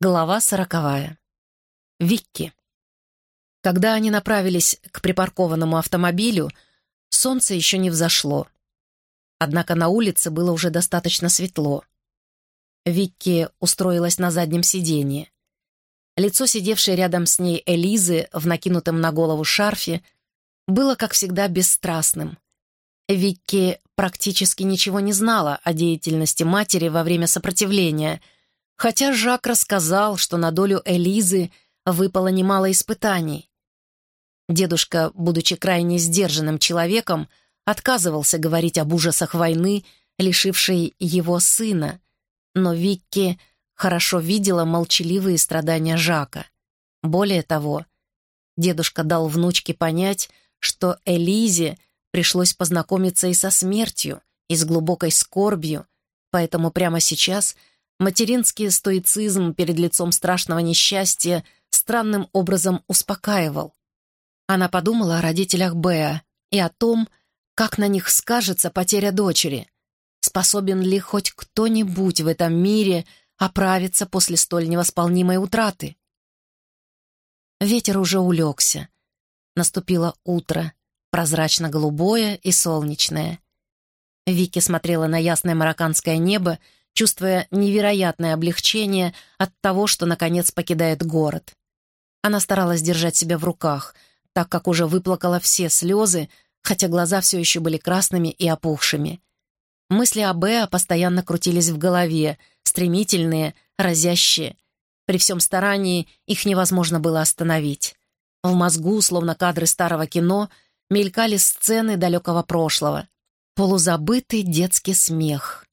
Глава сороковая. Викки. Когда они направились к припаркованному автомобилю, солнце еще не взошло. Однако на улице было уже достаточно светло. Викки устроилась на заднем сиденье. Лицо сидевшей рядом с ней Элизы в накинутом на голову шарфе было, как всегда, бесстрастным. Викки практически ничего не знала о деятельности матери во время сопротивления — Хотя Жак рассказал, что на долю Элизы выпало немало испытаний. Дедушка, будучи крайне сдержанным человеком, отказывался говорить об ужасах войны, лишившей его сына, но Викки хорошо видела молчаливые страдания Жака. Более того, дедушка дал внучке понять, что Элизе пришлось познакомиться и со смертью, и с глубокой скорбью, поэтому прямо сейчас — Материнский стоицизм перед лицом страшного несчастья странным образом успокаивал. Она подумала о родителях Беа и о том, как на них скажется потеря дочери. Способен ли хоть кто-нибудь в этом мире оправиться после столь невосполнимой утраты? Ветер уже улегся. Наступило утро, прозрачно-голубое и солнечное. Вики смотрела на ясное марокканское небо чувствуя невероятное облегчение от того, что, наконец, покидает город. Она старалась держать себя в руках, так как уже выплакала все слезы, хотя глаза все еще были красными и опухшими. Мысли о Беа постоянно крутились в голове, стремительные, разящие. При всем старании их невозможно было остановить. В мозгу, словно кадры старого кино, мелькали сцены далекого прошлого. Полузабытый детский смех.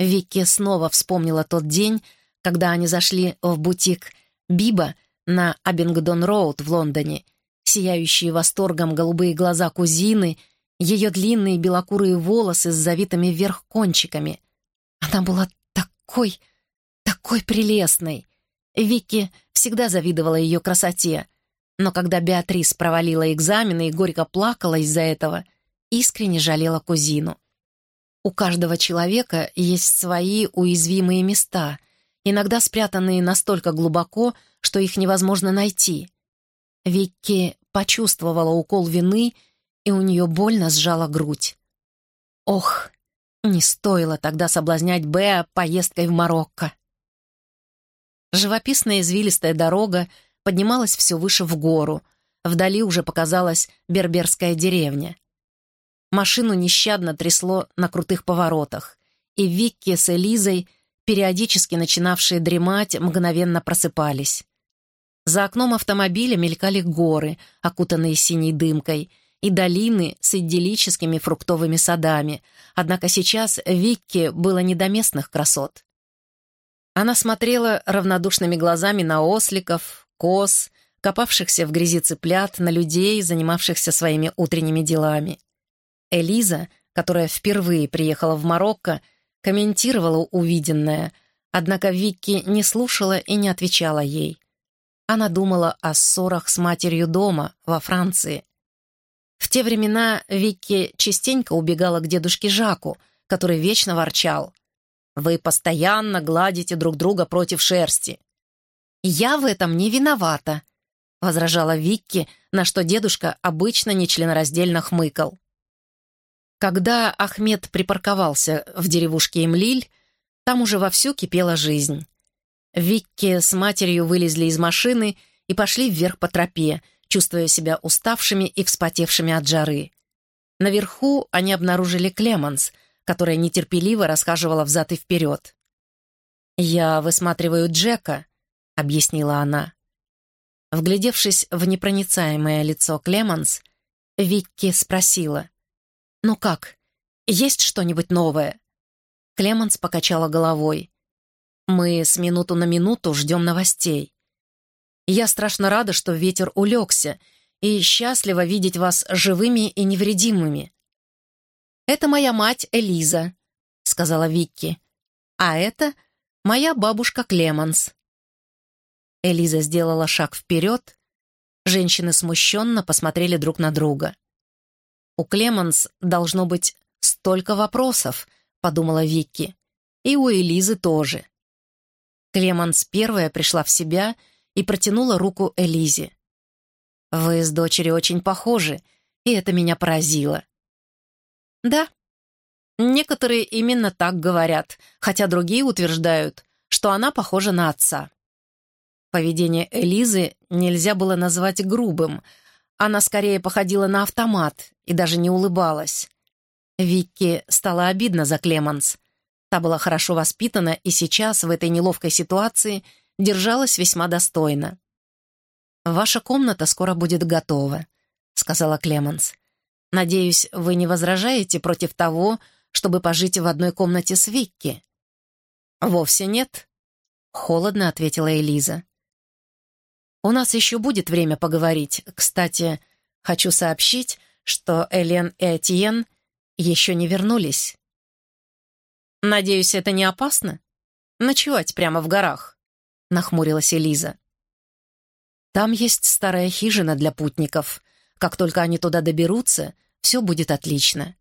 Вики снова вспомнила тот день, когда они зашли в бутик «Биба» на Абингдон-Роуд в Лондоне, сияющие восторгом голубые глаза кузины, ее длинные белокурые волосы с завитыми вверх кончиками. Она была такой, такой прелестной. Вики всегда завидовала ее красоте, но когда Беатрис провалила экзамены и горько плакала из-за этого, искренне жалела кузину. У каждого человека есть свои уязвимые места, иногда спрятанные настолько глубоко, что их невозможно найти. Викки почувствовала укол вины, и у нее больно сжала грудь. Ох, не стоило тогда соблазнять Беа поездкой в Марокко. Живописная извилистая дорога поднималась все выше в гору. Вдали уже показалась берберская деревня. Машину нещадно трясло на крутых поворотах, и Викки с Элизой, периодически начинавшие дремать, мгновенно просыпались. За окном автомобиля мелькали горы, окутанные синей дымкой, и долины с идиллическими фруктовыми садами, однако сейчас Викке было не до местных красот. Она смотрела равнодушными глазами на осликов, коз, копавшихся в грязи цыплят, на людей, занимавшихся своими утренними делами. Элиза, которая впервые приехала в Марокко, комментировала увиденное, однако Викки не слушала и не отвечала ей. Она думала о ссорах с матерью дома, во Франции. В те времена Викки частенько убегала к дедушке Жаку, который вечно ворчал. «Вы постоянно гладите друг друга против шерсти». «Я в этом не виновата», — возражала Викки, на что дедушка обычно нечленораздельно хмыкал. Когда Ахмед припарковался в деревушке Эмлиль, там уже вовсю кипела жизнь. Викки с матерью вылезли из машины и пошли вверх по тропе, чувствуя себя уставшими и вспотевшими от жары. Наверху они обнаружили Клеманс, которая нетерпеливо расхаживала взад и вперед. «Я высматриваю Джека», — объяснила она. Вглядевшись в непроницаемое лицо Клеманс, Викки спросила. «Ну как, есть что-нибудь новое?» Клеменс покачала головой. «Мы с минуту на минуту ждем новостей. Я страшно рада, что ветер улегся, и счастлива видеть вас живыми и невредимыми». «Это моя мать Элиза», — сказала Викки. «А это моя бабушка Клеменс». Элиза сделала шаг вперед. Женщины смущенно посмотрели друг на друга. «У Клеменс должно быть столько вопросов», — подумала Викки. «И у Элизы тоже». Клеманс первая пришла в себя и протянула руку Элизе. «Вы с дочерью очень похожи, и это меня поразило». «Да, некоторые именно так говорят, хотя другие утверждают, что она похожа на отца». Поведение Элизы нельзя было назвать грубым. Она скорее походила на автомат и даже не улыбалась. Викки стало обидно за Клеманс. Та была хорошо воспитана и сейчас, в этой неловкой ситуации, держалась весьма достойно. «Ваша комната скоро будет готова», — сказала Клеманс. «Надеюсь, вы не возражаете против того, чтобы пожить в одной комнате с Викки?» «Вовсе нет», — холодно ответила Элиза. «У нас еще будет время поговорить. Кстати, хочу сообщить, что Элен и Этьен еще не вернулись». «Надеюсь, это не опасно? Ночевать прямо в горах?» — нахмурилась Элиза. «Там есть старая хижина для путников. Как только они туда доберутся, все будет отлично.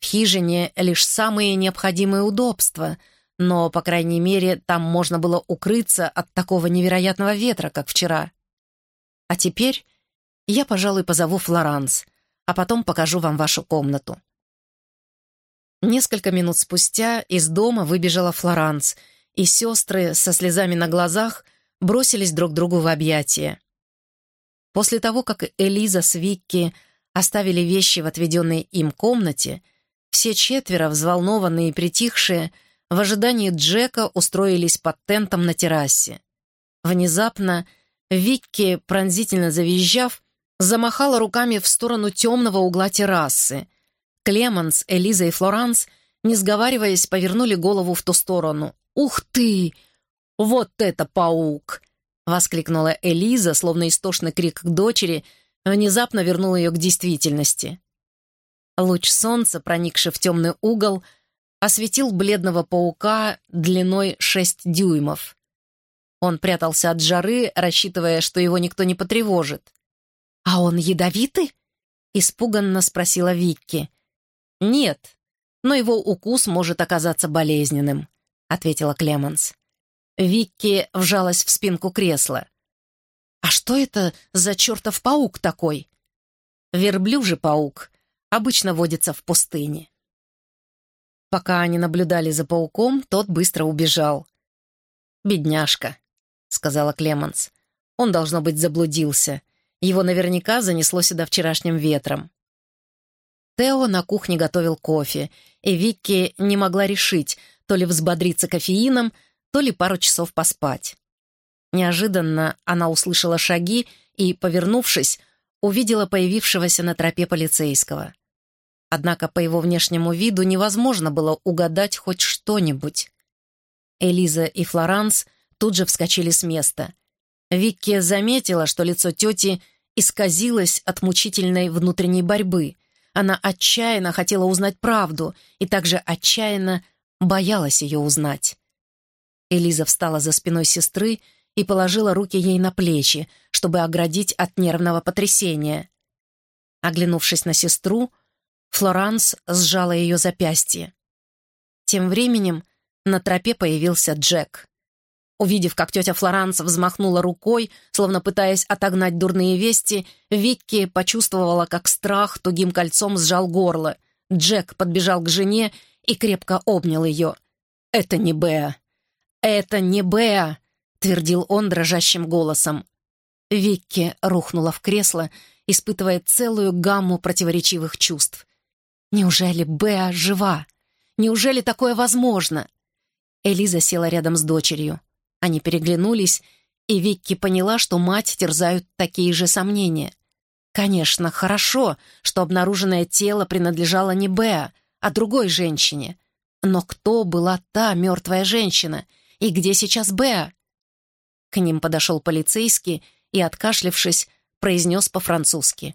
В хижине лишь самые необходимые удобства — но, по крайней мере, там можно было укрыться от такого невероятного ветра, как вчера. А теперь я, пожалуй, позову Флоранс, а потом покажу вам вашу комнату». Несколько минут спустя из дома выбежала Флоранс, и сестры со слезами на глазах бросились друг другу в объятия. После того, как Элиза с Викки оставили вещи в отведенной им комнате, все четверо, взволнованные и притихшие, в ожидании Джека устроились под тентом на террасе. Внезапно Викки, пронзительно завизжав, замахала руками в сторону темного угла террасы. Клеманс, Элиза и Флоранс, не сговариваясь, повернули голову в ту сторону. «Ух ты! Вот это паук!» — воскликнула Элиза, словно истошный крик к дочери, внезапно вернул ее к действительности. Луч солнца, проникший в темный угол, осветил бледного паука длиной шесть дюймов. Он прятался от жары, рассчитывая, что его никто не потревожит. «А он ядовитый?» — испуганно спросила Викки. «Нет, но его укус может оказаться болезненным», — ответила Клеменс. Викки вжалась в спинку кресла. «А что это за чертов паук такой?» «Верблюжий паук. Обычно водится в пустыне». Пока они наблюдали за пауком, тот быстро убежал. «Бедняжка», — сказала Клеменс. «Он, должно быть, заблудился. Его наверняка занесло сюда вчерашним ветром». Тео на кухне готовил кофе, и Викки не могла решить, то ли взбодриться кофеином, то ли пару часов поспать. Неожиданно она услышала шаги и, повернувшись, увидела появившегося на тропе полицейского. Однако по его внешнему виду невозможно было угадать хоть что-нибудь. Элиза и Флоранс тут же вскочили с места. Викки заметила, что лицо тети исказилось от мучительной внутренней борьбы. Она отчаянно хотела узнать правду и также отчаянно боялась ее узнать. Элиза встала за спиной сестры и положила руки ей на плечи, чтобы оградить от нервного потрясения. Оглянувшись на сестру, Флоранс сжала ее запястье. Тем временем на тропе появился Джек. Увидев, как тетя Флоранс взмахнула рукой, словно пытаясь отогнать дурные вести, Викки почувствовала, как страх тугим кольцом сжал горло. Джек подбежал к жене и крепко обнял ее. «Это не Беа! Это не Беа!» — твердил он дрожащим голосом. Викки рухнула в кресло, испытывая целую гамму противоречивых чувств. Неужели Беа жива? Неужели такое возможно? Элиза села рядом с дочерью. Они переглянулись, и Викки поняла, что мать терзают такие же сомнения. Конечно, хорошо, что обнаруженное тело принадлежало не Беа, а другой женщине. Но кто была та мертвая женщина? И где сейчас Беа? К ним подошел полицейский и, откашлившись, произнес по-французски.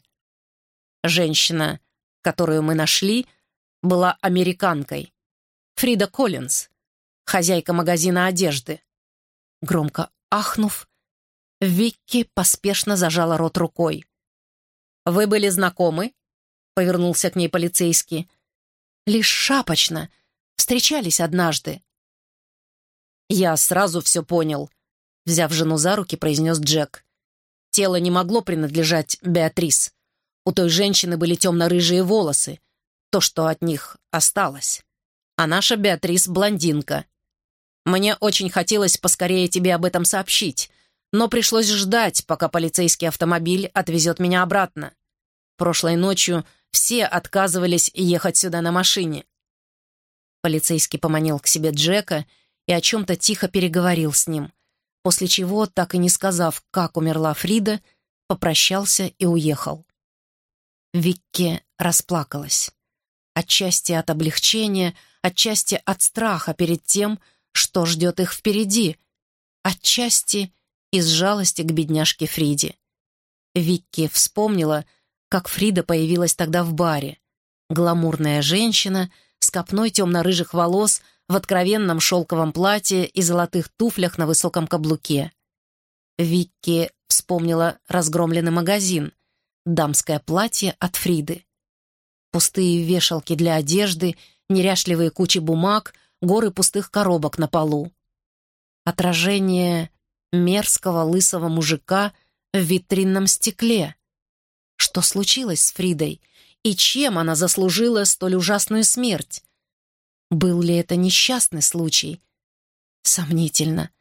«Женщина которую мы нашли, была американкой. Фрида Коллинз, хозяйка магазина одежды. Громко ахнув, Викки поспешно зажала рот рукой. «Вы были знакомы?» — повернулся к ней полицейский. «Лишь шапочно. Встречались однажды». «Я сразу все понял», — взяв жену за руки, произнес Джек. «Тело не могло принадлежать Беатрис. У той женщины были темно-рыжие волосы, то, что от них осталось. А наша Беатрис — блондинка. Мне очень хотелось поскорее тебе об этом сообщить, но пришлось ждать, пока полицейский автомобиль отвезет меня обратно. Прошлой ночью все отказывались ехать сюда на машине. Полицейский поманил к себе Джека и о чем-то тихо переговорил с ним, после чего, так и не сказав, как умерла Фрида, попрощался и уехал. Викки расплакалась. Отчасти от облегчения, отчасти от страха перед тем, что ждет их впереди, отчасти из жалости к бедняжке Фриде. Викки вспомнила, как Фрида появилась тогда в баре. Гламурная женщина с копной темно-рыжих волос в откровенном шелковом платье и золотых туфлях на высоком каблуке. Викки вспомнила разгромленный магазин, дамское платье от Фриды. Пустые вешалки для одежды, неряшливые кучи бумаг, горы пустых коробок на полу. Отражение мерзкого лысого мужика в витринном стекле. Что случилось с Фридой? И чем она заслужила столь ужасную смерть? Был ли это несчастный случай? Сомнительно.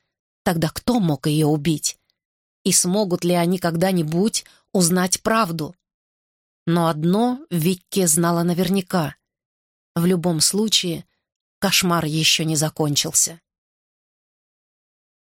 Тогда кто мог ее убить? И смогут ли они когда-нибудь узнать правду? Но одно Викки знала наверняка. В любом случае, кошмар еще не закончился.